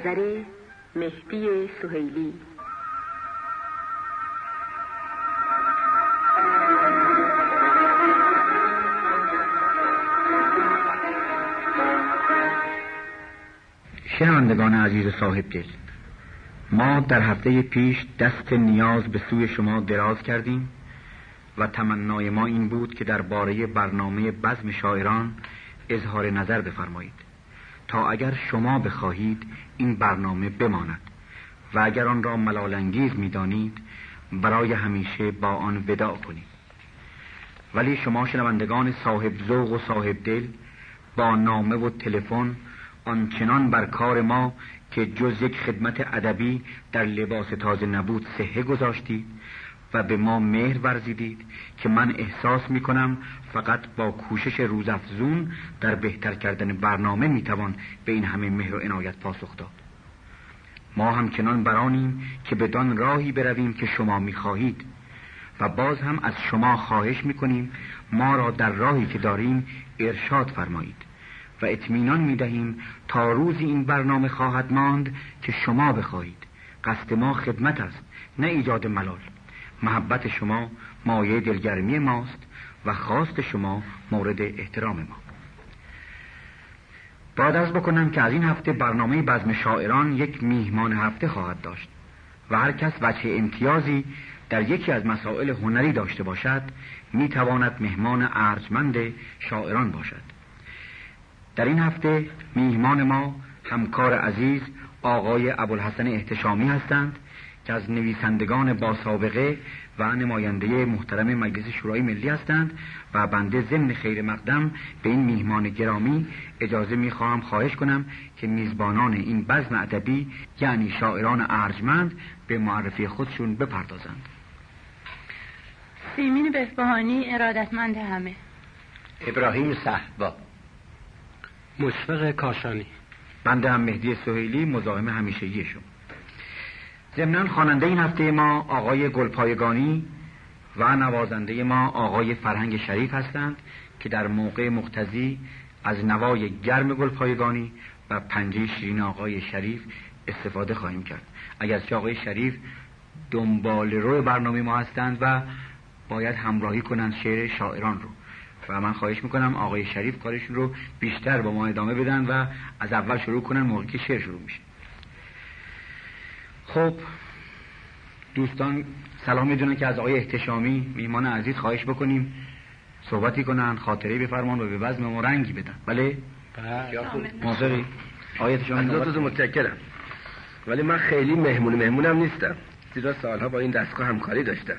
نظر مہدی سہیلی شنوندگان عزیز صاحب دل ما در هفته پیش دست نیاز به سوی شما دراز کردیم و تمنای ما این بود که درباره برنامه بزم شاعران اظهار نظر بفرمایید. تا اگر شما بخواهید این برنامه بماند و اگر آن را ملالنگیز می دانید برای همیشه با آن ودا کنید. ولی شما شنوندگان صاحب ذوق و صاحب دل با نامه و تلفن آنچنان بر کار ما که جز یک خدمت ادبی در لباس تازه نبود صحه گذاشتید و به ما مهر ورزیدید که من احساس می کنم فقط با کوشش روزافزون در بهتر کردن برنامه می توان به این همه مهر و عنایت پاسخ داد. ما همچنان برانیم که بدان راهی برویم که شما می خواهید و باز هم از شما خواهش می کنیم ما را در راهی که داریم ارشاد فرمایید و اطمینان می دهیم تا روزی این برنامه خواهد ماند که شما بخواهید. قصد ما خدمت است نه ایجاد ملال. محبت شما مایه دلگرمی ماست و خواست شما مورد احترام ما. باید از بکنم که از این هفته برنامه بزم شاعران یک میهمان هفته خواهد داشت و هر کس بچه امتیازی در یکی از مسائل هنری داشته باشد می‌تواند مهمان ارجمند شاعران باشد. در این هفته میهمان ما همکار عزیز آقای ابوالحسن احتشامی هستند که از نویسندگان با سابقه و نماینده محترم مجلس شورای ملی هستند و بنده ضمن خیر مقدم به این میهمان گرامی اجازه می‌خواهم خواهش کنم که میزبانان این بزم ادبی یعنی شاعران ارجمند به معرفی خودشون بپردازند. سیمین بهبهانی ارادتمند همه. ابراهیم صحبا. مشفق کاشانی. بنده هم مهدی سهیلی مزاحم همیشگی شما. زمنان خواننده این هفته ما آقای گلپایگانی و نوازنده ما آقای فرهنگ شریف هستند که در موقع مختزی از نوای گرم گلپایگانی و پنجه شیرین آقای شریف استفاده خواهیم کرد. اگرچه آقای شریف دنبال روی برنامه ما هستند و باید همراهی کنند شعر شاعران رو. و من خواهش می‌کنم آقای شریف کارشون رو بیشتر با ما ادامه بدن و از اول شروع کنن موقعی که شعر شروع میشه. خب دوستان سلام می‌دونن که از آقای احتشامی میمان عزیز خواهش بکنیم. صحبتی کنن خاطره بفرمان و به وزن ما رنگی بدن. بله؟, بله. موافقی آقای احتشامی متکرم ولی من خیلی مهمون مهمونم نیستم. زیرا سالها با این دستگاه همکاری داشتم.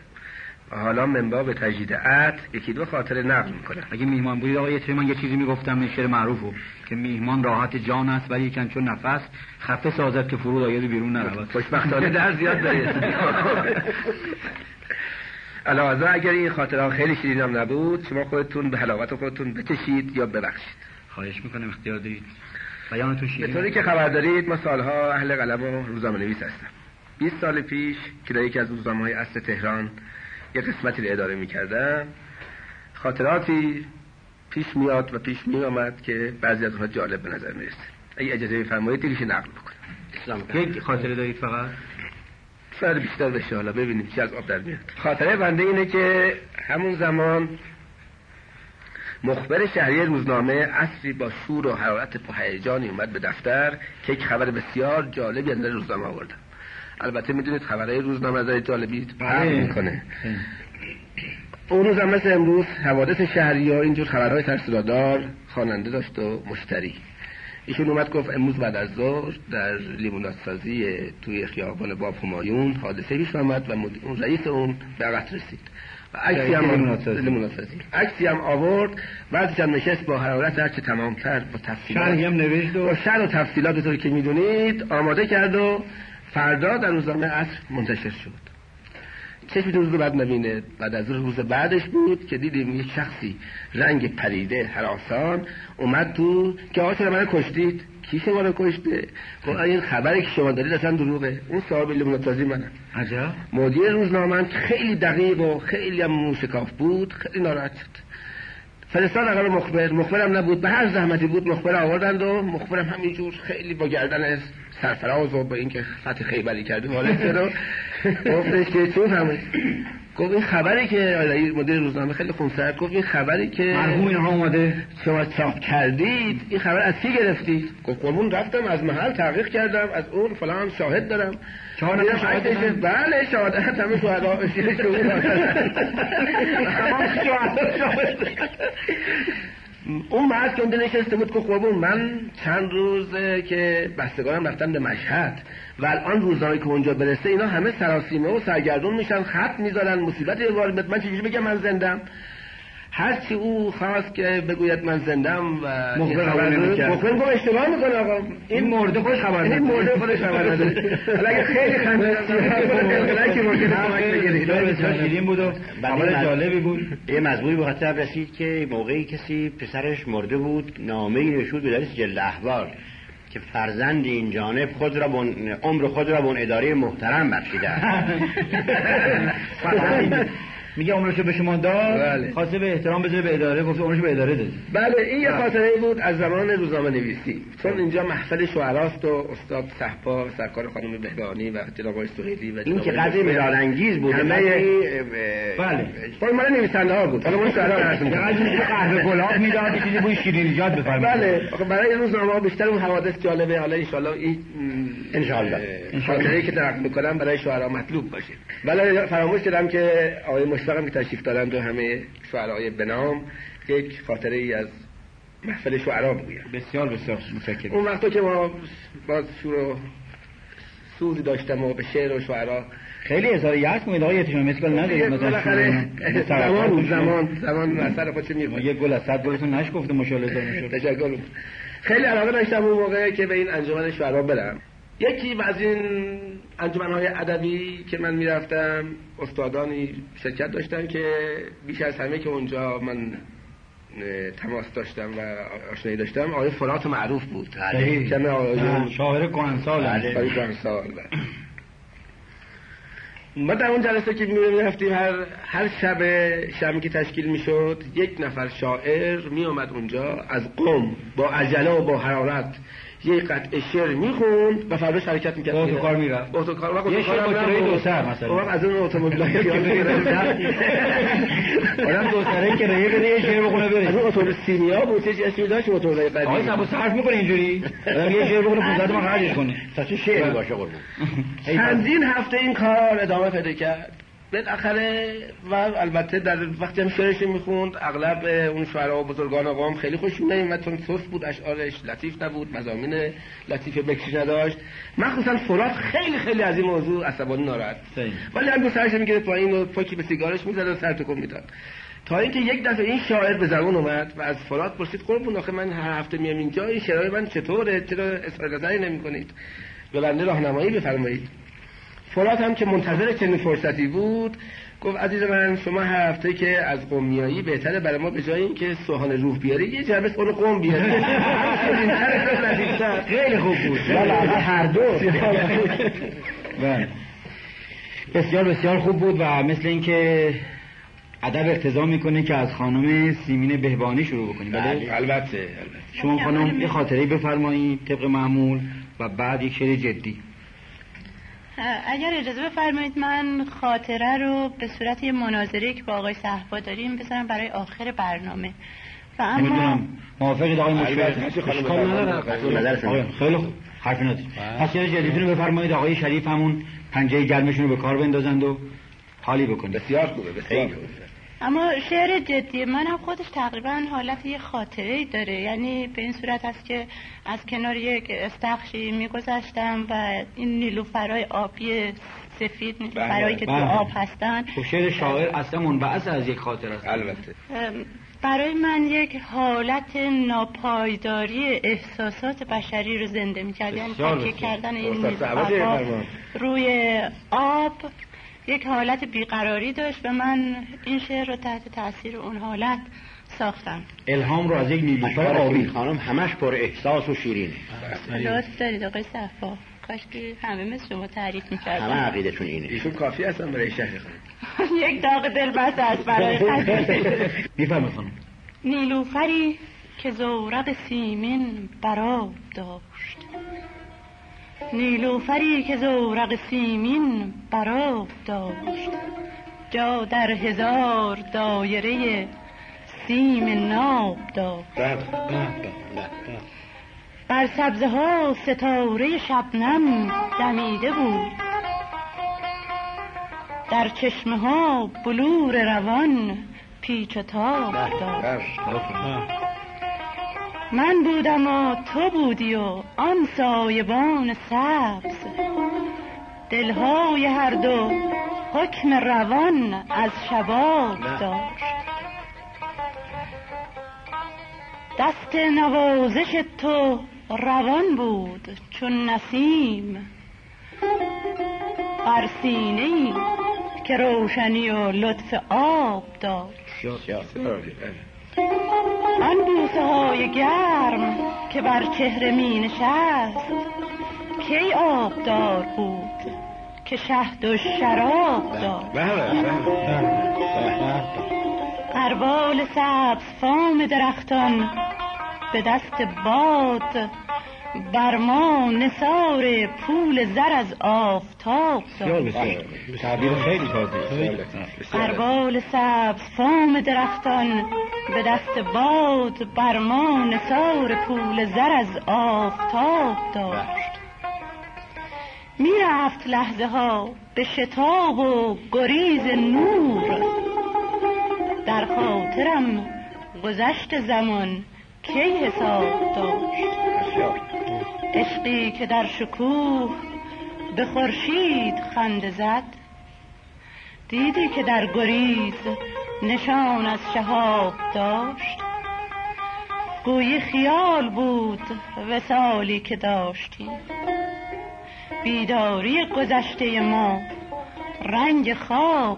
حالا منبا به تجدید عهد یکی دو خاطر نقل می‌کنه. اگه میهمان بودید آقا یه من یه چیزی می‌گفتم این شعر معروفو که میهمان راحت جان است ولی کن چون نفس خفه سازد که فرود آید بیرون نرود. خوشبختانه در زیاد دارید. علاوه اگر این خاطرها خیلی شیرینم نبود شما خودتون به حلاوت خودتون بکشید یا ببخشید. خواهش می‌کنم اختیار دارید. بیانتون شیرین به طوری که خبر دارید ما سالها اهل قلم و روزنامه نویس هستم. 20 سال پیش که یکی از روزهای است اصل تهران یه قسمتی رو اداره می‌کردم خاطراتی پیش میاد و پیش میامد که بعضی از اونها جالب به نظر می‌رسه. اگه اجازه بفرمایید دیگه نقل بکنم. یک خاطره دارید فقط؟ سر بیشتر بشه حالا ببینیم چی از آب در میاد. خاطره بنده اینه که همون زمان مخبر شهری روزنامه اصری با شور و حرارت پهیجانی اومد به دفتر که یک خبر بسیار جالبی از روزنامه آوردم البته می‌دونید خبرهای روزنامه از طالبی فرق آره. می‌کنه. اون روز هم مثل امروز حوادث شهری ها اینجور خبرهای ترسدادار خواننده داشت و مشتری. ایشون اومد گفت امروز بعد از ظهر در لیمونات سازی توی خیابان باب همایون حادثه پیش آمد و اون رئیس اون به قتل رسید. و عکسی هم سازی عکسی هم آورد بعضی هم نشست با حرارت هرچه تمام کرد با تفصیلات. شرحی هم نوشت و شرح و تفصیلات طور که می‌دونید آماده کرد و فردا در روزنامه عصر منتشر شد. چشم روز بعد نبینه بعد از روز بعدش بود که دیدیم یک شخصی رنگ پریده حراسان اومد تو که آقا چرا من کشتید؟ کی شما رو کشته؟ خب این خبری که شما دارید اصلا دروغه. اون صاحب لیمونتازی منم عجب. مدیر روزنامه خیلی دقیق و خیلی هم موشکاف بود خیلی ناراحت شد. فرستاد اگر مخبر. مخبرم نبود. به هر زحمتی بود مخبر آوردند و مخبرم همینجور خیلی با گردن سرفراز و با اینکه فتح خیبری کردیم حالت رو. گفتش که چون همه گفت این خبری که آقای مدیر روزنامه خیلی خونسرد گفت این خبری که مرحوم اینها اومده. شما چاپ کردید این خبر از کی گرفتید گفت قربون رفتم از محل تحقیق کردم از اون فلان شاهد دارم. چهار نفر شاهد بله شاهد. همه شهدا شهود شهود اون بعد که اونجا نشسته بود که خب من چند روزه که بستگانم رفتن به مشهد و الان روزهایی که اونجا برسه اینا همه سراسیمه و سرگردون میشن خط می‌ذارن مصیبت وارد من چجوری بگم من زندم هرچی او خواست که بگوید من زندم و مخبر گم اشتباه می‌کنه آقا. این مرده خوش خبر نداره. این مرده خودش خبر نداره. اگه خیلی خنده شیرین بود و جالبی بود. یه مضمونی به خاطر رسید که موقعی کسی پسرش مرده بود نامه ای نشود به جلد احوال که فرزند این جانب خود را عمر خود را به اداره محترم بخشیده میگه عمرشو به شما داد؟ بله. خواسته به احترام بذاره به اداره؟ گفت عمرشو به اداره بده بله این یه بله. خاطره بود از زمان روزنامه نویسی چون اینجا محفل شعراست و استاد صحبا سرکار خانم بهبانی و جناب آقای سهیلی و این که قضیه مدار انگیز بود همه یعنی بله. پای مال نویسنده ها بود. حالا ما شعرا یه یعنی قهوه گلاب می‌داد چیزی بوی شیرین ایجاد بفرمایید. بله. برای روزنامه بیشتر اون حوادث جالبه. حالا ان شاء الله این ان شاء الله خاطره که ترک می‌کنم برای شعرا مطلوب باشه. ولی فراموش کردم که آقای مشتاقم که تشریف دادن و همه شعرهای بنام یک خاطره ای از محفل شعرا بگویم. بسیار بسیار متشکرم. اون وقتا که ما باز شور و سوز داشتم و به شعر و شعرا خیلی هزاریت کنید آقای یتیم مثل ندارید. شعر زمان زمان زمان اثر خودش می‌کنه یک گل از صد گلتون نش گفته مشاله تشکر. خیلی علاقه داشتم اون موقع که به این انجمن شعرا برم. یکی از این انجمن های ادبی که من می‌رفتم استادانی شرکت داشتن که بیش از همه که اونجا من تماس داشتم و آشنایی داشتم آقای فرات معروف بود. بله. یعنی شاهر آقای شاعر کهنسال بله. ما در اون جلسه که می‌رفتیم هر هر شب شمی که تشکیل می‌شد، یک نفر شاعر میومد اونجا از قوم با عجله و با حرارت. یه قطع شعر می‌خوند و فردا شرکت می‌کرد اوتو کار می‌رفت اوتو کار یه با کرای دو سر مثلا اون از اون اتومبیل های آدم دو سره که رایه بده یه شعر بخونه بره از اون اتوبوس سینیا بود چه اسمی داشت اتوبوس قدیمی آقا سبو صرف می‌کنه اینجوری آدم یه شعر بخونه 500 زدم خرجش کنه تا چه شعری باشه قربون چندین هفته این کار ادامه پیدا کرد بالاخره و البته در وقتی هم شعرش می‌خوند اغلب اون شعرها و بزرگان و قوم خیلی خوش نمیومد چون سست بود اشعارش لطیف نبود مزامین لطیف بکشی نداشت. مخصوصا فرات خیلی خیلی از این موضوع عصبانی ناراحت ولی هم سرش می‌گیره پایین و پاکی به سیگارش می‌زد و سر تکون می‌داد. تا اینکه یک دفعه این شاعر به زبان اومد و از فرات پرسید قربون آخه من هر هفته میام اینجا این شعرهای من چطوره؟ چرا اصرار نمی کنید به بنده راهنمایی بفرمایید. فرات هم که منتظر چنین فرصتی بود گفت عزیز من شما هفته که از قومیایی بهتره برای ما به جای اینکه سوهان روح بیاری یه جعبه سوهان قوم بیاری خیلی خوب بود. هر دو. بله. بسیار بسیار خوب بود و مثل اینکه ادب اقتضا می‌کنه که از خانم سیمین بهبانی شروع بکنیم. بله, بله. البته شما خانم یه خاطره بفرمایید طبق معمول و بعد یک شعر جدی. اگر اجازه بفرمایید من خاطره رو به صورت یه مناظره که با آقای صحبا داریم بذارم برای آخر برنامه. و اما موافقید آقای مشفق خیلی خوب. حرف نداریم بله. پس یاد جدیدون رو بفرمایید. آقای شریف همون پنجه گرمشون رو به کار بندازند و حالی بکنید بسیار خوبه بسیار خوبه. اما شعر جدی من خودش تقریبا حالت یه خاطره داره. یعنی به این صورت است که از کنار یک استخشی میگذشتم و این نیلوفرای آبی سفید برای که تو بله، بله. آب هستن. خب شعر شاعر اصلا منبعث از یک خاطره است. البته. برای من یک حالت ناپایداری احساسات بشری رو زنده می‌کرد. یعنی تکیه کردن این روی آب یک حالت بیقراری داشت و من این شعر رو تحت تاثیر اون حالت ساختم. الهام رو از یک نیلوفر آبی خانم همش پر احساس و شیرینه. راست دارید آقای صفا. کاش که همه مثل شما تعریف می‌کردم همه عقیدتون اینه. ایشون کافی هستن برای شهر خانم. یک داغ دل بس هست برای خانم. نیلوفری که زورق سیمین براب داشت. نیلوفری که زورق سیمین براب داشت. جا در هزار دایره سیم ناب داشت. بر سبزه ها ستاره شبنم دمیده بود. در چشمه ها بلور روان پیچ و تاب داشت. من بودم و تو بودی و آن سایبان سبز. دلهای هر دو حکم روان از شباب داشت. دست نوازش تو روان بود چون نسیم. بر سینه که روشنی و لطف آب داشت. آن بوسه های گرم که بر چهره می نشست کی آبدار بود که شهد و شراب بله، دار؟ قربال سبز فام درختان به دست باد برما نثار پول زر از آفتاب ساخت. تعبیر خیلی سبز فام درختان به دست باد برما نثار پول زر از آفتاب داشت. می‌رفت لحظه ها به شتاب و گریز نور. در خاطرم گذشت زمان کی حساب داشت؟ عشقی که در شکوه به خورشید خنده زد. دیدی که در گریز نشان از شهاب داشت. گویی خیال بود و سالی که داشتیم. بیداری گذشته ما رنگ خواب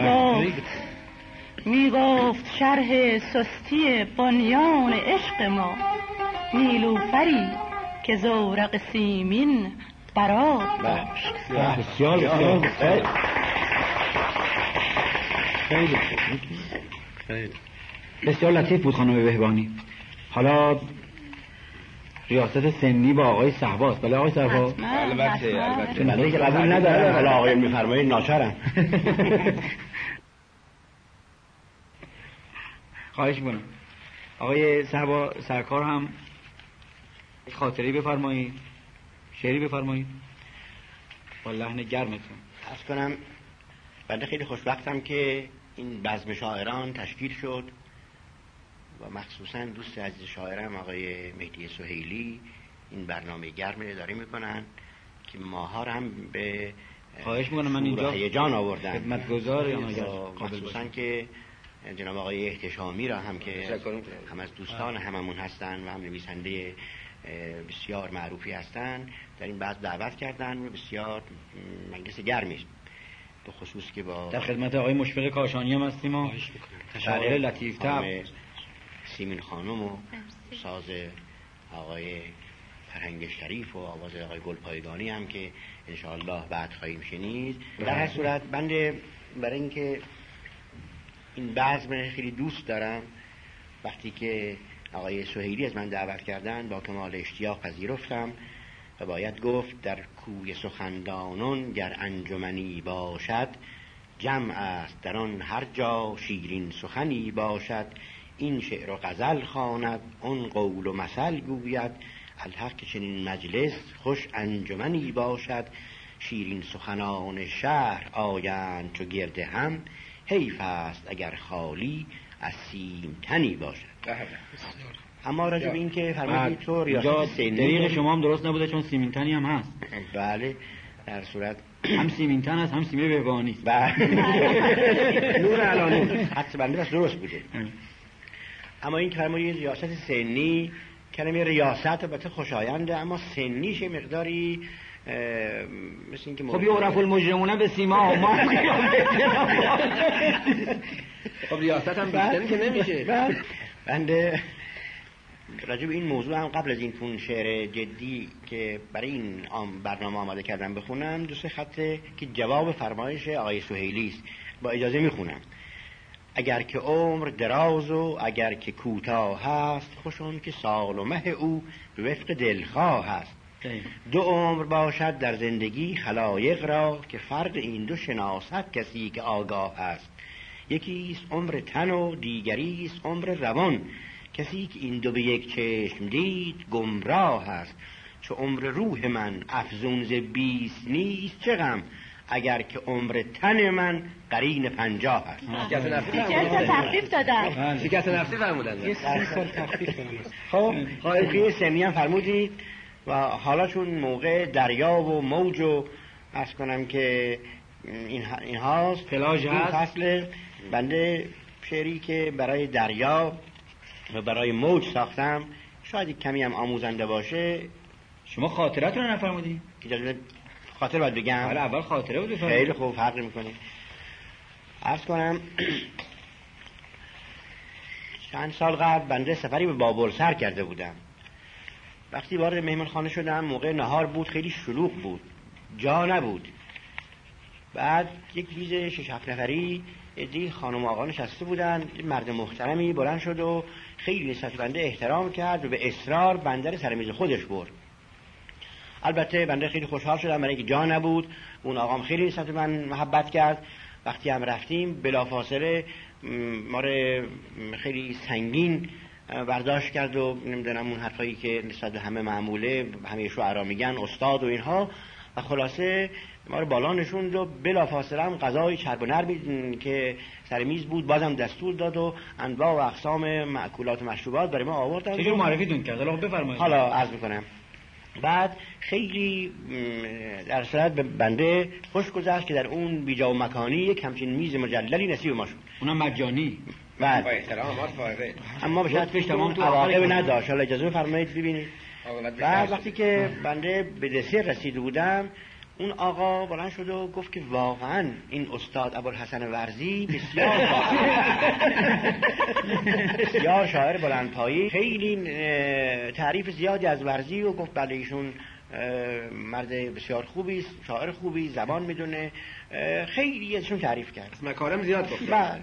گفت می گفت شرح سستی بنیان عشق ما. نیلوفری که زورق سیمین برات داشت بسیار لطیف بود خانم بهبانی. حالا ریاست سنی با آقای صحباست بله آقای صحبا بله، البته. البته که قبول ندارم حالا آقایون میفرمایید ناچرم خواهش بونم آقای صحبا سرکار هم خاطری بفرمایید شعری بفرمایید با لحن گرمتون از کنم بنده خیلی خوشبختم که این بزم شاعران تشکیل شد و مخصوصا دوست عزیز شاعرم آقای مهدی سهیلی این برنامه گرم اداره می‌کنن که ماها رو هم به خواهش می‌کنم من اینجا جان آوردن. خدمتگزار خب، مخصوصا که جناب آقای احتشامی را هم که هم از دوستان هممون هستن و هم نویسنده بسیار معروفی هستند در این بحث دعوت کردن. و بسیار مجلس گرمی است. به خصوص که با در خدمت آقای مشفق کاشانی هم هستیم و تشاره بله. لطیف سیمین خانم و ساز آقای فرهنگ شریف و آواز آقای گلپایگانی هم که انشاءالله بعد خواهیم شنید. در هر بله. صورت بنده برای اینکه این بعض من خیلی دوست دارم. وقتی که آقای سهیلی از من دعوت کردن با کمال اشتیاق پذیرفتم و باید گفت در کوی سخندانان گر انجمنی باشد جمع است در آن هر جا شیرین سخنی باشد. این شعر و غزل خواند آن قول و مثل گوید. الحق که چنین مجلس خوش انجمنی باشد. شیرین سخنان شهر آیند چو گرد هم حیف است اگر خالی از سیم تنی باشد. بله. اما راجع به اینکه فرمودید طور یا دقیق شما هم درست نبوده چون سیمینتنی هم هست. بله در صورت هم سیمینتن است هست هم سیمین بهوانی. بله. نور علانی. حدس بنده بس درست بوده. اما این فرمودید ریاست سنی کلمه ریاست البته خوشاینده اما سنیش مقداری مثل اینکه خب یعرف المجرمونه به سیما ما خب ریاست هم بیشتری که بله. نمیشه. بله. بنده راجب این موضوع هم قبل از این فون شعر جدی که برای این آم برنامه آماده کردم بخونم دو سه خطه که جواب فرمایش آقای سهیلی است. با اجازه می‌خونم. اگر که عمر دراز و اگر که کوتاه هست خوشون که سال و مه او به وفق دلخواه هست دو عمر باشد در زندگی خلایق را که فرق این دو شناست کسی که آگاه هست یکی است عمر تن و دیگری است عمر روان. کسی که این دو به یک چشم دید گمراه است. چه عمر روح من افزون ز بیست نیست چه غم؟ اگر که عمر تن من قرین پنجاه است. شکست نفسی تخفیف دادن. بله. شکست نفسی فرمودن. خب, خب،, خب. سنی هم فرمودید و حالا چون موقع دریا و موج و از کنم که این هاست پلاژ هست. فصل بنده شعری که برای دریا و برای موج ساختم. شاید کمی هم آموزنده باشه. شما خاطرات رو نفرمودی؟ اجازه خاطر باید بگم. اول خاطره بود خیلی خوب حق می‌کنی عرض کنم چند سال قبل بنده سفری به بابل سر کرده بودم. وقتی وارد مهمانخانه شدم موقع نهار بود خیلی شلوغ بود. جا نبود. بعد یک میز شش هفت نفری ادی خانم آقا نشسته بودن مرد محترمی بلند شد و خیلی نسبت بنده احترام کرد و به اصرار بنده سر میز خودش برد. البته بنده خیلی خوشحال شدم برای اینکه جا نبود. اون آقام خیلی نسبت من محبت کرد. وقتی هم رفتیم بلافاصله ما رو خیلی سنگین برداشت کرد و نمی‌دونم اون حرفایی که نسبت همه معموله همه شعرا میگن استاد و اینها. و خلاصه ما رو بالا نشوند و بلا فاصله هم غذای چرب و نرمی که سر میز بود بازم دستور داد و انواع و اقسام معکولات و مشروبات برای ما آوردن. چه معرفیتون کرد. حالا بفرمایید. حالا عرض می‌کنم. بعد خیلی در صورت به بنده خوش گذشت که در اون بیجا و مکانی یک همچین میز مجللی نصیب ما شد. اونا مجانی. بله با احترام اما به شرط تمام تو عواقب نداشت. حالا اجازه بفرمایید ببینید بعد وقتی که بنده به دسر رسیده بودم اون آقا بلند شد و گفت که واقعا این استاد ابوالحسن ورزی بسیار بسیار شاعر بلندپایی. خیلی تعریف زیادی از ورزی و گفت بله ایشون مرد بسیار خوبی است شاعر خوبی زبان می‌دونه. خیلی ازشون تعریف کرد. از مکارم زیاد گفت. بله.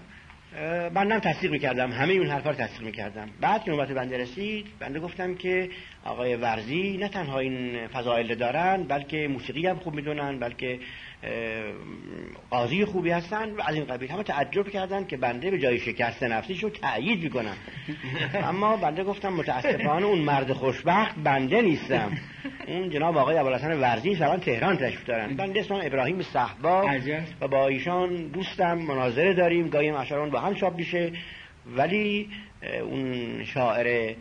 من هم تصدیق می‌کردم. همه اون حرفا رو تصدیق می‌کردم. بعد که نوبت بنده رسید بنده گفتم که آقای ورزی نه تنها این فضایل دارن بلکه موسیقی هم خوب می‌دونن بلکه قاضی خوبی هستن و از این قبیل همه تعجب کردن که بنده به جای شکست نفسیش رو تأیید می‌کنم اما بنده گفتم متاسفانه اون مرد خوشبخت بنده نیستم. اون جناب آقای ابوالحسن ورزی الان تهران تشریف دارن. بنده اسمم ابراهیم صحبا و با ایشان دوستم مناظره داریم. گاهی اشعارون با هم چاپ میشه. ولی اون شاعر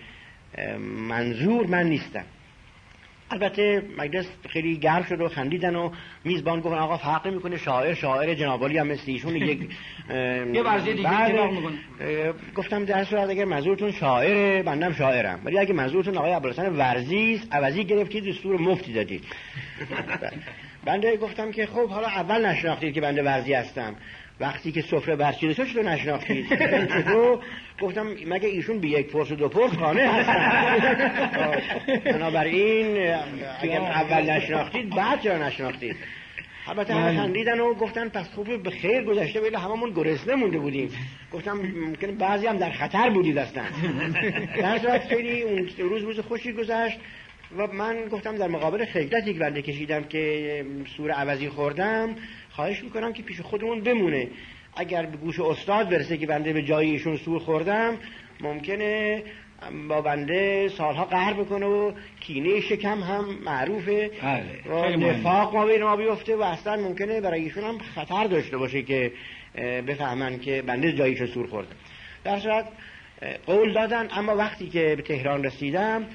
منظور من نیستم. البته مجلس خیلی گرم شد و خندیدن و میزبان گفت آقا فرقی می‌کنه شاعر شاعر جنابالی هم مثل ایشون یک یه ورزی دیگه بله. میگن. گفتم در صورت اگر منظورتون شاعر بندم شاعرم. ولی اگه منظورتون آقای عبدالحسن ورزی است عوضی گرفتید دستور مفتی دادید. بله. بنده گفتم که خب حالا اول نشناختید که بنده ورزی هستم. وقتی که سفره برچیده شد چطور نشناختید گفتم مگه ایشون به یک پرس و دو پرس خانه هستن؟ بنابراین اگر اول نشناختید بعد چرا نشناختید؟ البته همه خندیدن و گفتن پس خوب به خیر گذشته ولی هممون گرسنه مونده بودیم. گفتم ممکن بعضی هم در خطر بودید هستن در صورت خیلی اون روز روز خوشی گذشت. و من گفتم در مقابل خجلت یک بنده کشیدم که سور عوضی خوردم خواهش می‌کنم که پیش خودمون بمونه. اگر به گوش استاد برسه که بنده به جاییشون سور خوردم ممکنه با بنده سالها قهر بکنه و کینه شکم هم معروفه بله، و نفاق ما بین ما بیفته و اصلا ممکنه برای ایشون هم خطر داشته باشه که بفهمن که بنده جاییشون سور خورده. در صورت قول دادن اما وقتی که به تهران رسیدم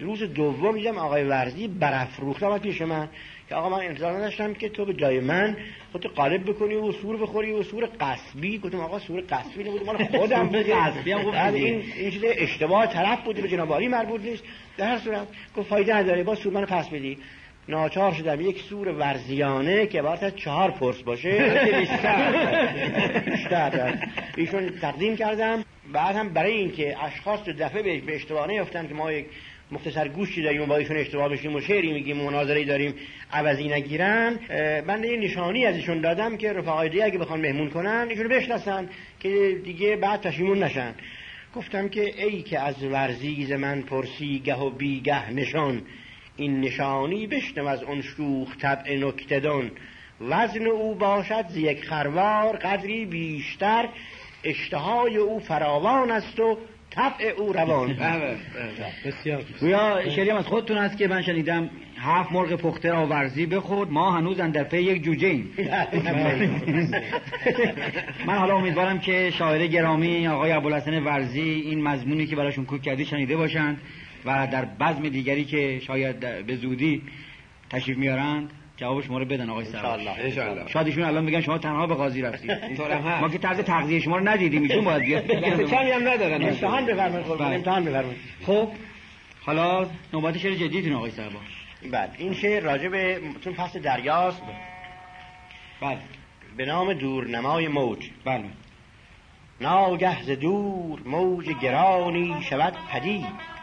روز دوم دیدم آقای ورزی برافروخته آمد پیش من که آقا من انتظار نداشتم که تو به جای من خودت قالب بکنی و سور بخوری و سور قصبی. گفتم آقا سور قصبی نبود مال خودم بود قصبی هم گفت این این چیز اشتباه طرف بود به جناب عالی مربوط نیست. در هر صورت گفت فایده نداره با سور منو پس بدی. ناچار شدم. یک سور ورزیانه که عبارت از چهار پرس باشه. بیشتر. ایشون تقدیم کردم. بعد هم برای اینکه اشخاص تو دفعه به اشتباه نیفتن که ما یک مختصر گوش داریم با ایشون اشتباه و شعری میگیم و مناظره داریم عوضی نگیرن. من یه نشانی از ایشون دادم که رفقای دیگه اگه بخوان مهمون کنن ایشون بشناسن که دیگه بعد تشیمون نشن. گفتم که ای که از ورزیز من پرسی گه و بیگه نشان این نشانی بشنو از اون شوخ طبع نکتدان وزن او باشد ز یک خروار قدری بیشتر اشتهای او فراوان است و طبع او روان. گویا بله، بله. شعریم از خودتون هست که من شنیدم هفت مرغ پخته را ورزی بخورد. ما هنوز در پی یک جوجه ایم. من حالا امیدوارم که شاعر گرامی آقای ابوالحسن ورزی این مضمونی که براشون کوک کردی شنیده باشند و در بزم دیگری که شاید به زودی تشریف میارند. جوابش ما رو بدن آقای سرور. شاید ایشون الان میگن شما تنها به قاضی رفتید. ما که طرز تغذیه شما رو ندیدیم ایشون باید بیاد کمی هم ندارن. امتحان بفرمایید خب بله. امتحان بفرمایید. خب حالا نوبت شعر جدیتون آقای سرور. بله این شعر راجع به تو فصل دریاست. بله. به نام دورنمای موج. بله. ناگه ز دور موج گرانی شود پدید.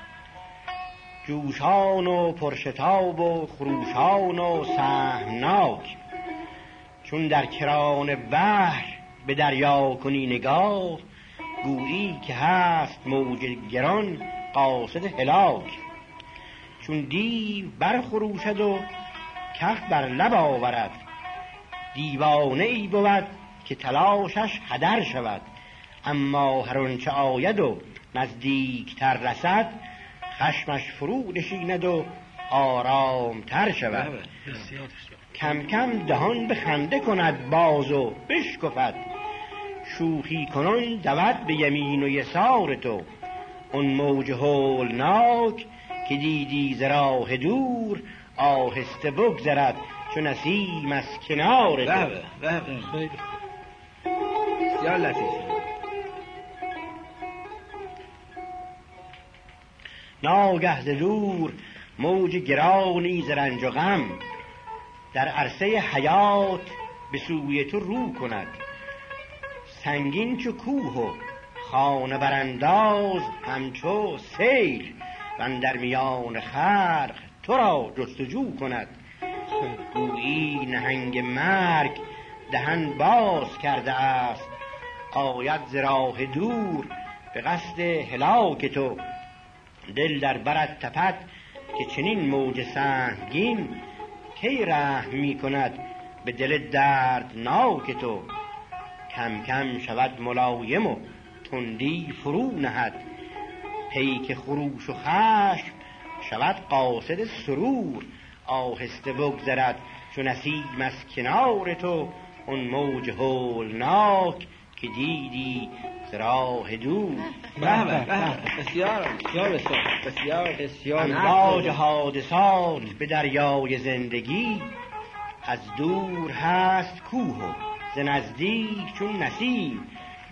جوشان و پرشتاب و خروشان و سهناک چون در کران بحر به دریا کنی نگاه گویی که هست موج گران قاصد هلاک. چون دیو برخروشد و کف بر لب آورد دیوانه ای بود که تلاشش هدر شود. اما هر چه آید و نزدیکتر رسد خشمش فرو نشیند و آرام تر شود کم کم دهان به خنده کند باز و بشکفد. شوخی کنان دود به یمین و یسار تو. اون موج هولناک که دیدی ز دور آهسته بگذرد چو نسیم از کنار تو. بله بله. یا لطیف. ناگه زور موج گرانی زرنج و غم. در عرصه حیات به سوی تو رو کند. سنگین چو کوه و خانه برانداز همچو سیل. و در میان خرق تو را جستجو کند. گویی نهنگ مرگ دهن باز کرده است. آید ز راه دور به قصد هلاک تو. دل در برت تپد که چنین موج سنگین کی رحم می کند به دل درد ناک تو. کم کم شود ملایم و تندی فرو نهد. پیک خروش و خشم شود قاصد سرور. آهسته بگذرد چو نسیم از کنار تو. اون موج هولناک که دیدی راه جو بسیار بسیار بسیار باد حادثات به دریای زندگی از دور هست کوه و ز نزدیک چون نسیم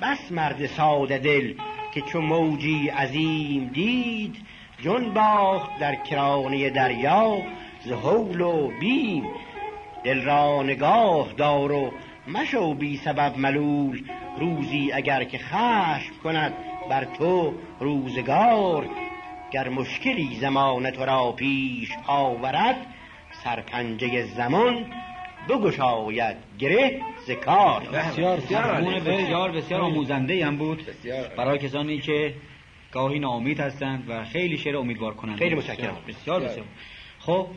بس مرد ساده دل که چون موجی عظیم دید جون باخت در کرانه دریا ز هول و بیم دل را نگاه دار و مشو بی سبب ملول. روزی اگر که خشم کند بر تو روزگار. گر مشکلی زمان تو را پیش آورد سرپنجه زمان بگشاید گره ز کار. بسیار بسیار بسیار آموزنده هم بود. برای کسانی که گاهی ناامید هستند و خیلی شعر امیدوار کنند خیلی متشکرم. بسیار بسیار. خب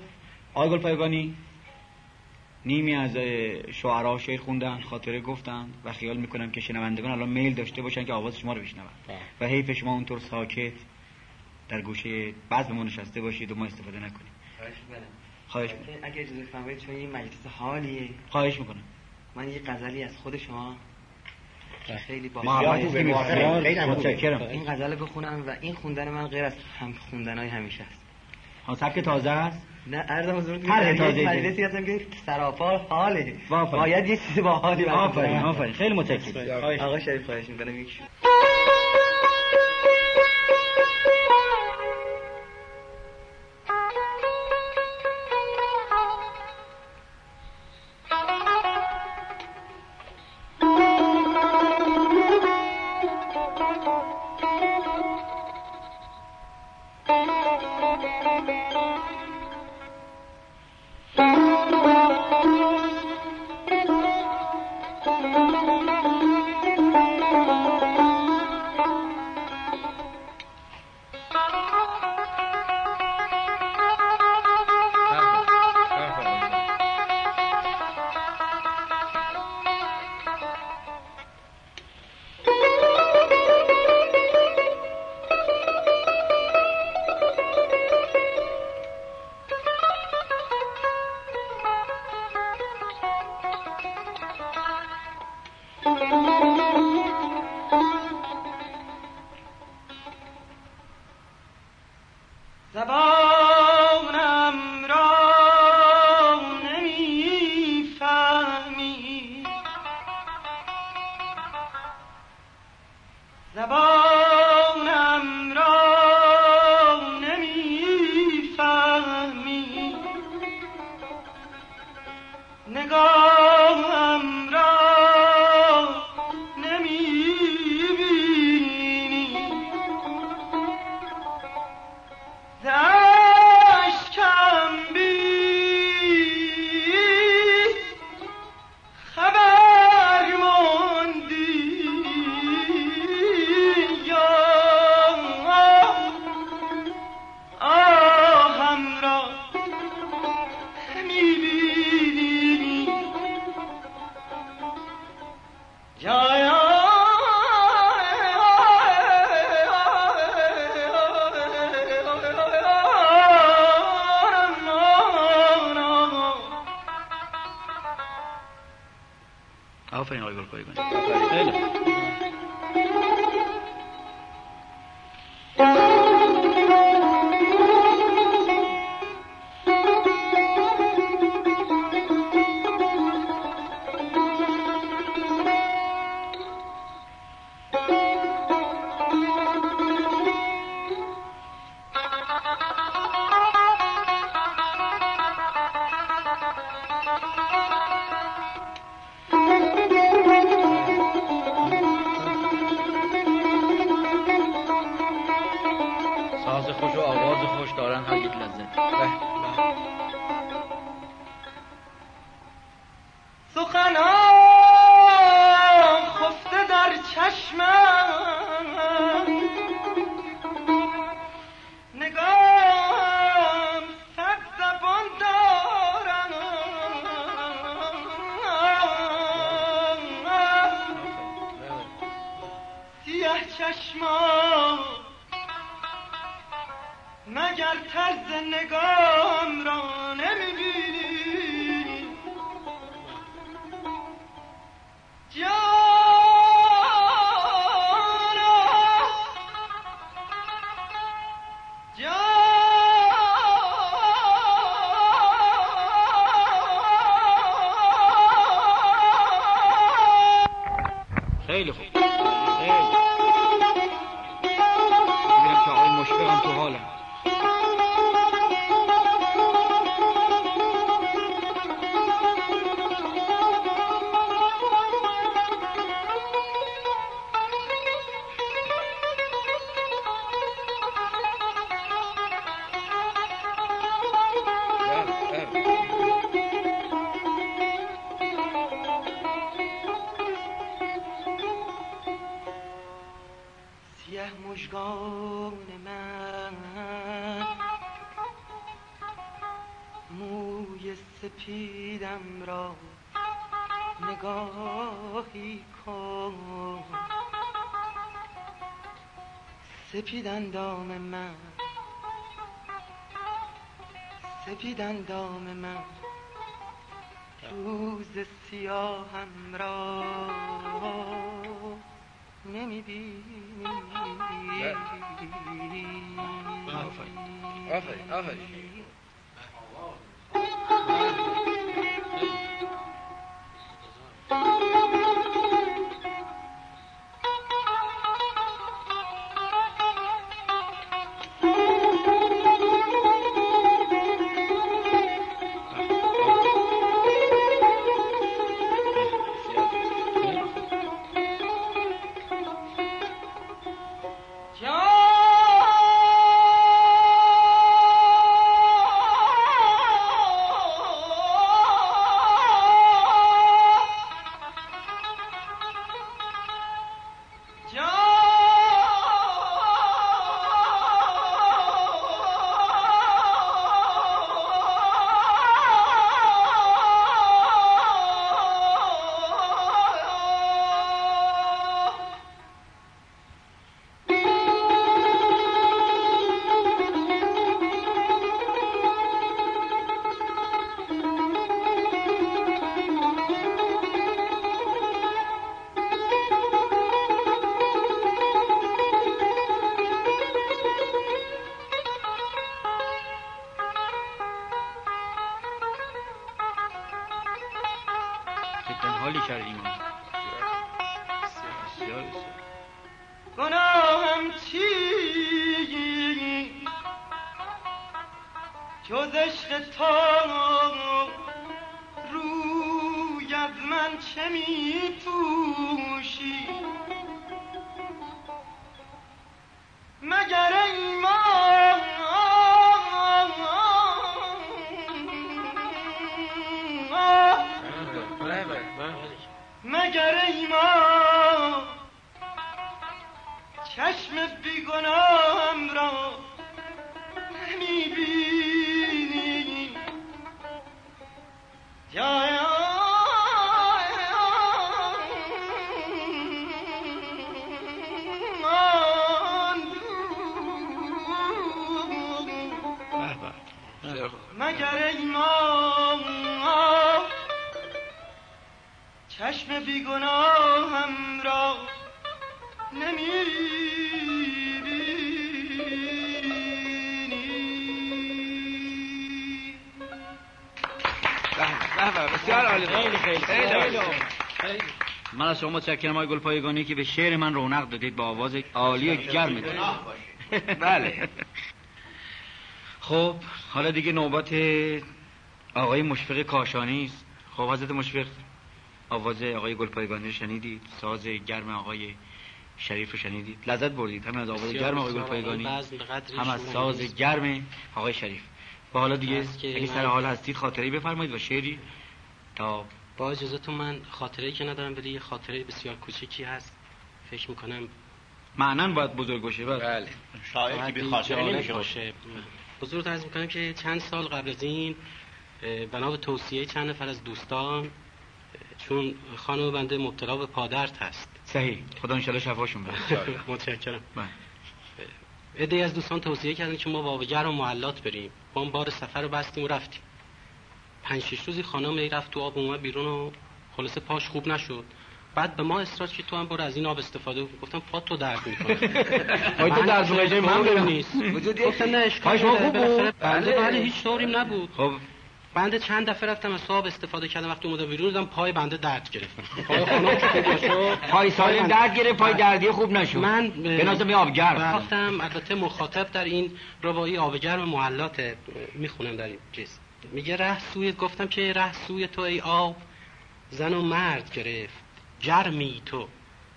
آقای گلپایگانی نیمی از شعرا و شعر خوندن خاطره گفتن و خیال می‌کنم که شنوندگان الان میل داشته باشن که آواز شما رو بشنون. بله. و حیف شما اونطور ساکت در گوشه بعض به ما نشسته باشید و ما استفاده نکنیم. خواهش می‌کنم. اگه اجازه فرمایید چون این مجلس حالیه. خواهش می‌کنم. من یه غزلی از خود شما که بله. خیلی با خب، این غزل بخونم و این خوندن من غیر از هم خوندنای همیشه است. ها سبک تازه است. نه عرضم حضورت مجلسی هستم که سراپا حاله. باید یه چیزی با حالی آفرین آفرین خیلی متشکرم. آقا شریف خواهش می‌کنم یک چشما نگر طرز نگام را پیشگان من موی سپیدم را نگاهی کن سپید اندام من سپید اندام من روز سیاهم را نمی بینی آفرین آفرین گناهم چیی که از عشق تا روی از من چه می پوشی مگر ایمان مگر ایمان جانم را می بینی جایم مگر ای ما چشم بیگناهم را نمیری بسیار من از شما متشکرم آقای گلپایگانی که به شعر من رونق دادید با آواز عالی و گرم بله. خب حالا دیگه نوبت آقای مشفق کاشانی است. خب حضرت مشفق آواز آقای گلپایگانی رو شنیدید؟ ساز گرم آقای شریف رو شنیدید؟ لذت بردید. هم از آواز گرم آقای گلپایگانی. هم از ساز گرم آقای شریف. و حالا دیگه اگه سر حال هستید خاطری بفرمایید و شعری تا با اجازتون من خاطره که ندارم ولی یه خاطره بسیار کوچیکی هست. فکر می‌کنم معنا باید بزرگ باشه بله. بله. شاید که بی خاطره باشه. بزرگ عرض می‌کنم که چند سال قبل از این بنا به توصیه چند نفر از دوستان چون خانم بنده مبتلا به پادرت هست. صحیح. خدا انشالله شفاشون بده. متشکرم. بله. ایده از دوستان توصیه کردن که ما واوگر و محلات بریم. ما بار سفر رو بستیم و رفتیم. پنج شش روزی خانم ای رفت تو آب اومد بیرون و خلاصه پاش خوب نشد. بعد به ما اصرار تو هم برو از این آب استفاده کن. گفتم پات تو درد می‌کنه. پای تو درد می‌کنه جای من نیست. وجود گفتم نه اشکال خوب بود. بنده بله. هیچ طوری نبود. خب. بنده چند دفعه رفتم از صاحب استفاده کردم. وقتی اومدم بیرون دیدم پای بنده درد گرفت. پای خانم پای سالم درد گرفت پای بله. دردی خوب نشد. من به نظر می آب گرم. بله. گفتم البته مخاطب در این روایی آب گرم معلات می‌خونم در این چیز میگه ره سوی گفتم که ره سوی تو ای آب. زن و مرد گرفت جرمی تو.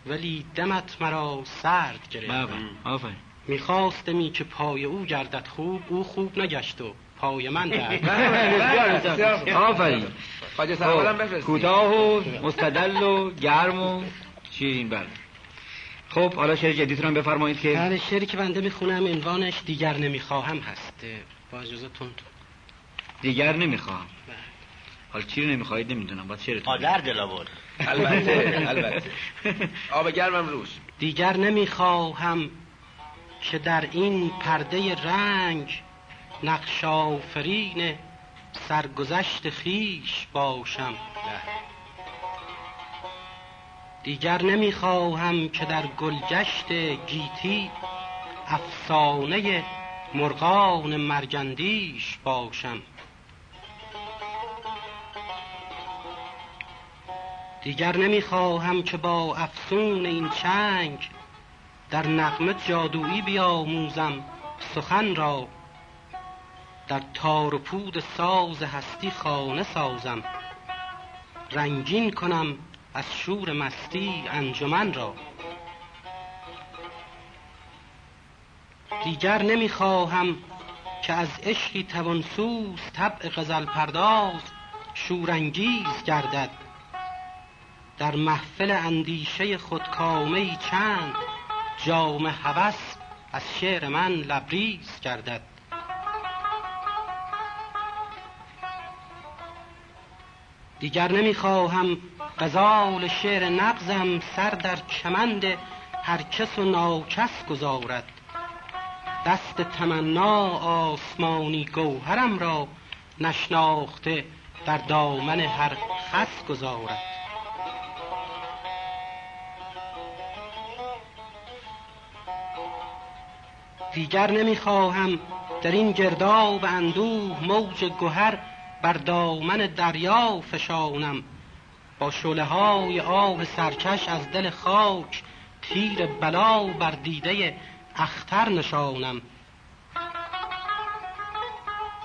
ولی دمت مرا سرد گرفت. بابا آفرین. میخواستمی که پای او گردد خوب او خوب نگشت و پای من درد بله، آفرین. کوتاه و مستدل و گرم و شیرین بله. خب حالا شعر جدیدتون بفرمایید که بله شعری که بنده می‌خونم عنوانش دیگر نمی‌خواهم هست. با اجازه اجازهتون دیگر نمی‌خوام. حال چی رو نمی‌خواهید نمی‌دونم باید شعرتون آدر دل آورد البته البته. آب گرمم روز. دیگر نمی‌خواهم که در این پرده رنگ نقش آفرین سرگذشت خیش باشم. دیگر نمی‌خواهم که در گلگشت گیتی افسانه مرغان مرجندیش باشم. دیگر نمی‌خواهم که با افسون این چنگ در نقمه جادویی بیاموزم سخن را. در تار و پود ساز هستی خانه سازم. رنگین کنم از شور مستی انجمن را. دیگر نمی‌خواهم که از عشقی توانسوز طبع غزل پرداز شورانگیز گردد. در محفل اندیشه خودکامه چند جام هوس از شعر من لبریز گردد. دیگر نمی‌خواهم غزال شعر نقزم سر در کمند هرکس و ناکس گذارد. دست تمنا آسمانی گوهرم را نشناخته در دامن هر خس گذارد. دیگر نمی‌خواهم. در این گرداب اندوه موج گهر بر دامن دریا فشانم. با شله های آب سرکش از دل خاک تیر بلا بر دیده اختر نشانم.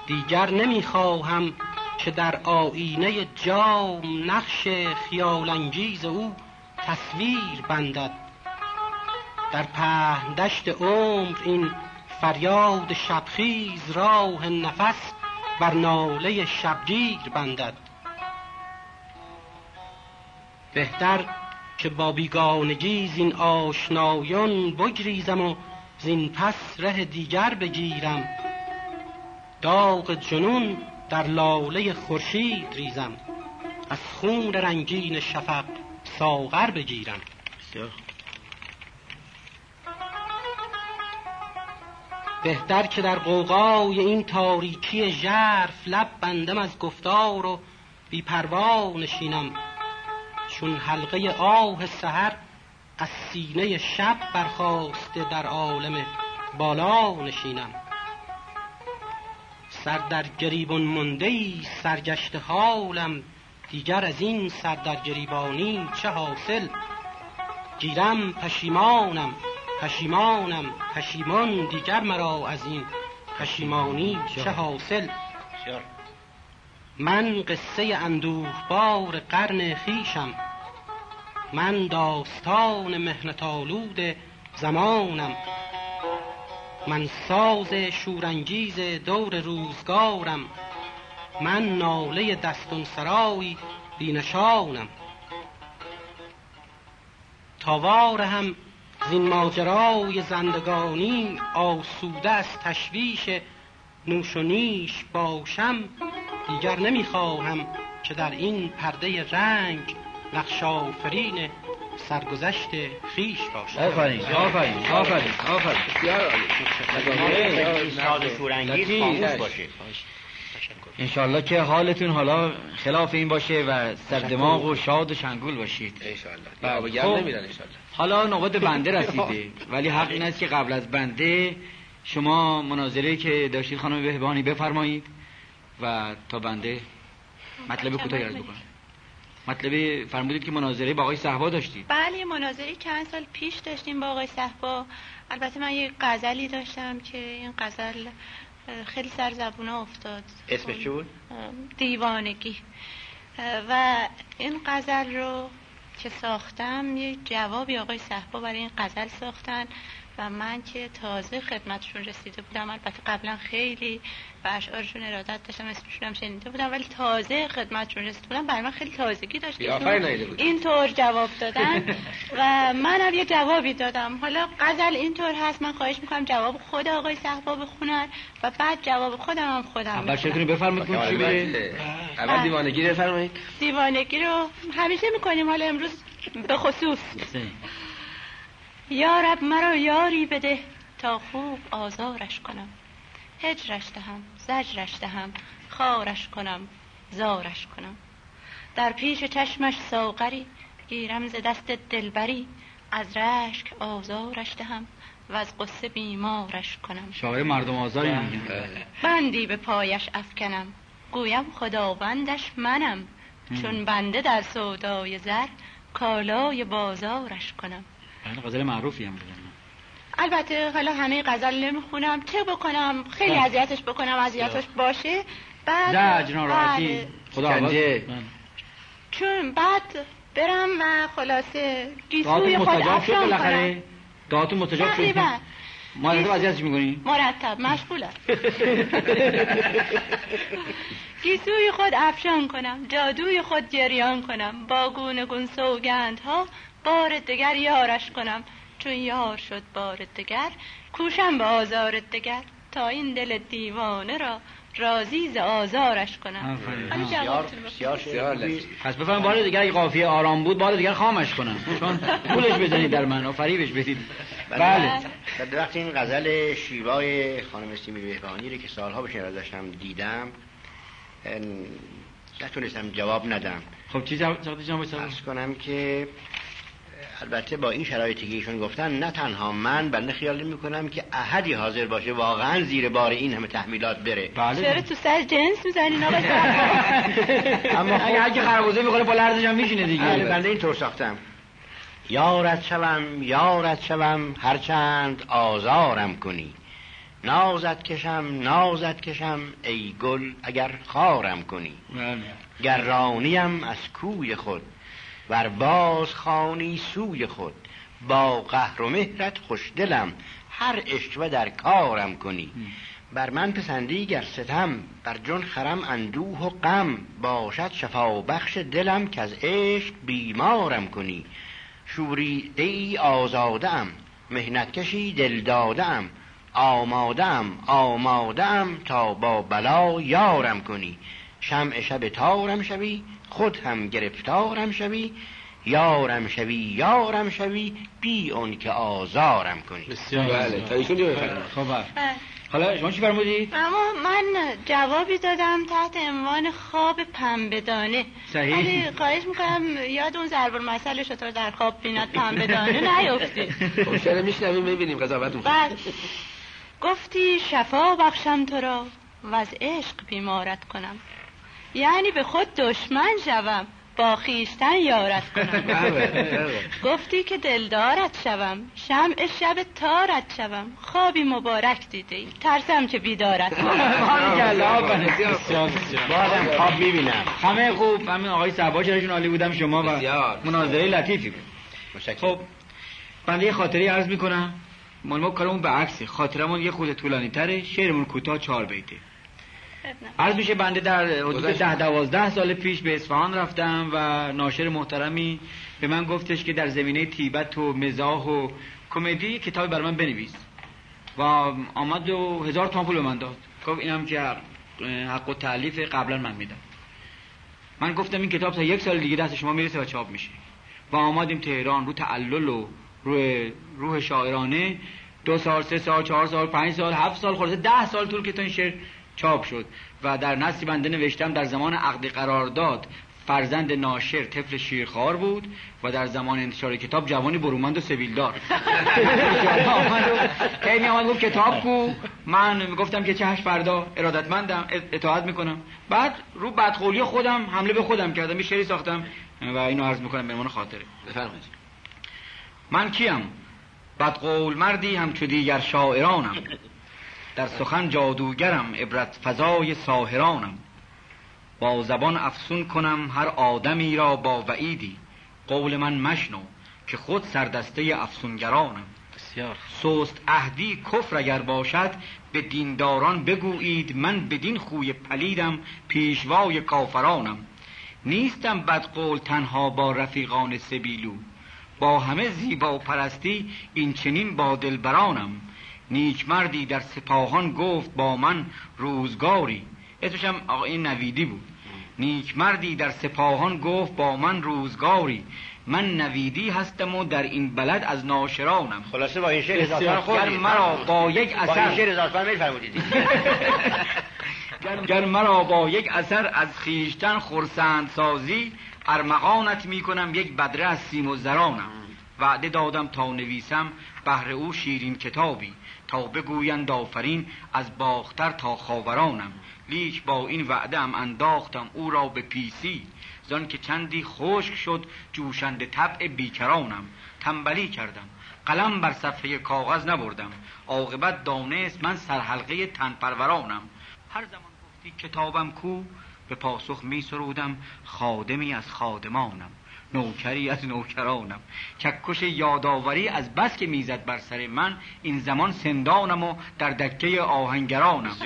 دیگر نمی‌خواهم که در آینه جام نقش خیالانگیز او تصویر بندد. در پهندشت عمر این فریاد شبخیز راه نفس بر ناله شبگیر بندد. بهتر که با بیگانگی زین آشنایان بگریزم و زین پس ره دیگر بگیرم. داغ جنون در لاله خورشید ریزم. از خون رنگین شفق ساغر بگیرم. بهتر که در قوقای این تاریکی ژرف لب بندم از گفتار و بیپروا نشینم. چون حلقه آه سحر از سینه شب برخواسته در عالم بالا نشینم. سر در گریبون مانده ای سرگشت حالم دیگر از این سر در گریبانی چه حاصل؟ گیرم پشیمانم. پشیمانم پشیمان دیگر مرا از این پشیمانی چه حاصل؟ من قصه اندوه بار قرن خیشم من داستان مهنت آلود زمانم. من ساز شورانگیز دور روزگارم. من ناله دستون سرایی بینشانم. تاوار هم زین ماجرای زندگانی آسوده از تشویش نوش و نیش باشم دیگر نمی‌خواهم که در این پرده رنگ نقش آفرین سرگذشت خیش باشم. آفرین آفرین آفرین آفرین. انشالله که حالتون حالا خلاف این باشه و سردماغ و شاد و شنگول باشید. انشالله خب. نمیرن انشالله حالا نقاط بنده رسیده. ولی حق این است که قبل از بنده شما مناظره که داشتید خانم بهبانی بفرمایید و تا بنده مطلب کوتاهی از بکنم. مطلب فرمودید که مناظره با آقای صحبا داشتید. بله مناظره چند سال پیش داشتیم با آقای صحبا. البته من یه غزلی داشتم که این غزل خیلی سر زبون افتاد. اسمش چی بود؟ دیوانگی. و این غزل رو که ساختم؟ یه جوابی آقای صحبا برای این قزل ساختن. و من که تازه خدمتشون رسیده بودم البته قبلا خیلی و اشعارشون ارادت داشتم اسمشون هم شنیده بودم ولی تازه خدمتشون رسیده بودم برای من خیلی تازگی داشت. اینطور جواب دادن. و من هم یه جوابی دادم. حالا غزل اینطور هست من خواهش می‌کنم جواب خود آقای صحبا بخونن و بعد جواب خودم هم خودم بچه‌تون بفرمایید اول بله. دیوانگی بفرمایید. دیوانگی رو همیشه می‌کنیم حالا امروز به خصوص. یارب مرا یاری بده تا خوب آزارش کنم. هجرش دهم زجرش دهم خارش کنم زارش کنم. در پیش چشمش ساغری گیرم ز دست دلبری. از رشک آزارش دهم و از قصه بیمارش کنم. شاعر مردم آزاری بندی به پایش افکنم. گویم خداوندش منم. چون بنده در سودای زر کالای بازارش کنم. بله، غزل معروفی هم بزنم البته حالا همه غزل نمی‌خونم. چه بکنم؟ خیلی بله. اذیتش بکنم اذیتش بله. باشه. بعد زجر ناراحتی خدا چون بعد برم خلاصه گیسوی خود افشان کنم. دعاتون متجاب شد؟ مرتب اذیتش می‌کنی؟ مرتب مشغولم. گیسوی خود افشان کنم جادوی خود جریان کنم با گونه گون سوگند ها بار دگر یارش کنم. چون یار شد بار دگر کوشم به آزار دگر تا این دل دیوانه را راضی ز آزارش کنم. پس بفهم بار دیگر قافیه آرام بود بار دیگر خامش کنم. چون پولش بزنید در من و فریبش بدید بله. بله. بله. وقتی این غزل شیوای خانم سیمی بهبانی رو که سالها بشه ازشم دیدم نتونستم جواب ندم. خب چی جواب کنم که البته با این شرایطی که ایشون گفتن نه تنها من بنده خیال نمی کنم که احدی حاضر باشه واقعا زیر بار این همه تحمیلات بره. بله. چرا تو سر جنس می‌زنین آقا اما خب- اگه هر کی خرابوزه با لرزش هم میشینه دیگه. بله، بله. بنده این طور ساختم یارت شوم یارت شوم هرچند آزارم کنی. نازت کشم نازت کشم ای گل اگر خارم کنی. بله. گرانیم از کوی خود ور باز خانی سوی خود. با قهر و مهرت خوشدلم هر اشوه در کارم کنی. بر من پسندی گر ستم. بر جن خرم اندوه و غم. باشد شفا و بخش دلم که از عشق بیمارم کنی. شوریده ای آزاده ام مهنت کشی دل داده ام آماده تا با بلا یارم کنی. شمع شب تارم شوی خود هم گرفتارم شوی یارم شوی یارم شوی بی اون که آزارم کنی. بسیار بله خب، خب. حالا شما چی فرمودید؟ اما من جوابی دادم تحت عنوان خواب پنبدانه صحیح. ولی خواهش می‌کنم یاد اون ضرب المثل شطور در خواب بیند پنبهدانه نیفتید خب شده میشنویم ببینیم قضاوتون بله. گفتی شفا بخشم تو را و از عشق بیمارت کنم. یعنی به خود دشمن شوم با خیشتن یارت کنم. بله، بله. گفتی که دلدارت شوم شمع شب تارت شوم. خوابی مبارک دیدی ترسم که بیدارت بازم بله، خواب می‌بینم. همه خوب همین آقای سبا شرشون عالی بودم شما و مناظره لطیفی بود. خب بنده یه خاطری عرض می‌کنم. مال ما کارمون به عکسی خاطرمون یه خود طولانی تره شعرمون کوتاه چهار بیته. از میشه بنده در حدود ده دوازده سال پیش به اصفهان رفتم و ناشر محترمی به من گفتش که در زمینه تیبت و مزاح و کمدی کتابی بر من بنویس. و آمد و هزار تومان پول به من داد. گفت اینم که حق و تعلیف قبلا من میدم. من گفتم این کتاب تا یک سال دیگه دست شما می‌رسه و چاپ میشه. و آمدیم تهران. رو تعلل و روح, روح شاعرانه. دو سال سه سال چهار سال پنج سال هفت سال خورده ده سال طول که تا این شعر چاپ شد و در نصی بنده نوشتم در زمان عقد قرارداد فرزند ناشر طفل شیرخوار بود و در زمان انتشار کتاب جوانی برومند و سبیلدار خیلی آمد گفت کتاب کو. من گفتم که چه فردا ارادتمندم اطاعت می‌کنم. بعد رو بدقولی خودم حمله به خودم کردم یه شعری ساختم و اینو عرض می‌کنم به منو خاطره. بفرمایید. من کیم؟ بدقول مردی هم همچو دیگر شاعرانم. در سخن جادوگرم عبرت فضای ساهرانم با زبان افسون کنم هر آدمی را با وعیدی. قول من مشنو که خود سردسته افسونگرانم. بسیار سوست عهدی کفر اگر باشد به دینداران بگویید من بدین خوی پلیدم پیشوای کافرانم. نیستم بد قول تنها با رفیقان سبیلو. با همه زیبا و پرستی این چنین با دلبرانم. نیکمردی در سپاهان گفت با من روزگاری. اسمشم آقا این نویدی بود. نیک مردی در سپاهان گفت با من روزگاری. من نویدی هستم و در این بلد از ناشرانم. خلاصه با این شعر اضافه مرا با یک اثر با این شعر اضافه گر مرا با یک اثر از خیشتن خورسند سازی ارمغانت می‌کنم یک بدره از سیم و زرانم. وعده دادم تا نویسم بهر او شیرین کتابی. تا بگویند آفرین از باختر تا خاورانم. لیک با این وعده هم انداختم او را به پیسی. زان که چندی خشک شد جوشند طبع بیکرانم. تنبلی کردم. قلم بر صفحه کاغذ نبردم. عاقبت دانست من سرحلقه تن پرورانم هر زمان گفتی کتابم کو به پاسخ می سرودم خادمی از خادمانم. نوکری از نوکرانم. چکش یاداوری از بس که می‌زد بر سر من این زمان سندانم و در دکه آهنگرانم.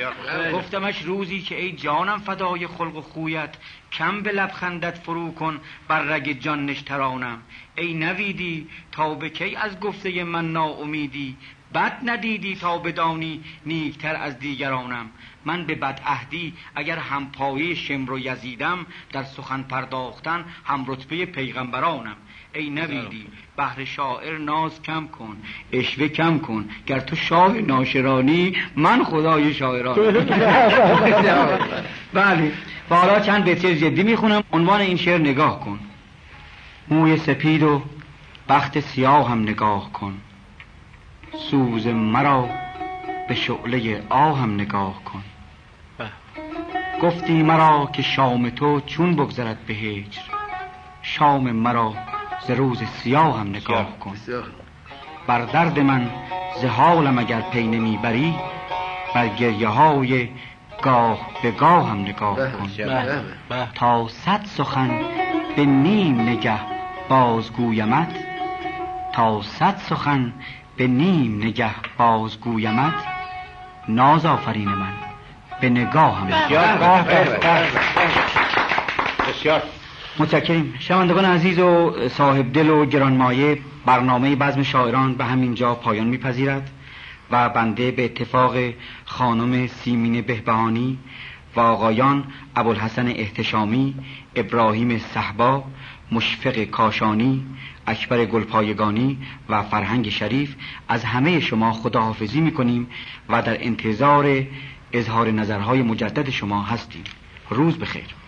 گفتمش روزی که ای جانم فدای خلق و خویت کم به لبخندت فرو کن بر رگ جان نشترانم. ای نویدی تا به کی از گفته من ناامیدی؟ بد ندیدی تا بدانی نیکتر از دیگرانم. من به بدعهدی اگر همپایه شمر و یزیدم در سخن پرداختن هم رتبه پیغمبرانم. ای نویدی بهر شاعر ناز کم کن اشوه کم کن گر تو شاه ناشرانی من خدای شاعران بله و حالا چند بسیار جدی می‌خونم. عنوان این شعر نگاه کن. موی سپید و بخت سیاه هم نگاه کن. سوز مرا به شعله هم نگاه کن. گفتی مرا که شام تو چون بگذرد به هجر. شام مرا ز روز سیاه هم نگاه کن. بر درد من ز حالم اگر پی نمی‌بری بر گریه های گاه به گاه هم نگاه بله، کن. بله، بله. تا صد سخن به نیم نگه بازگویمت تا صد سخن به نیم نگه بازگویمت ناز آفرین من. به نگاه هم بسیار متشکریم شنوندگان عزیز و صاحب دل و گرانمایه برنامه بزم شاعران به همین جا پایان میپذیرد و بنده به اتفاق خانم سیمین بهبهانی و آقایان ابوالحسن احتشامی ابراهیم صحبا مشفق کاشانی اکبر گلپایگانی و فرهنگ شریف از همه شما خداحافظی می‌کنیم و در انتظار اظهار نظرهای مجدد شما هستیم. روز بخیر.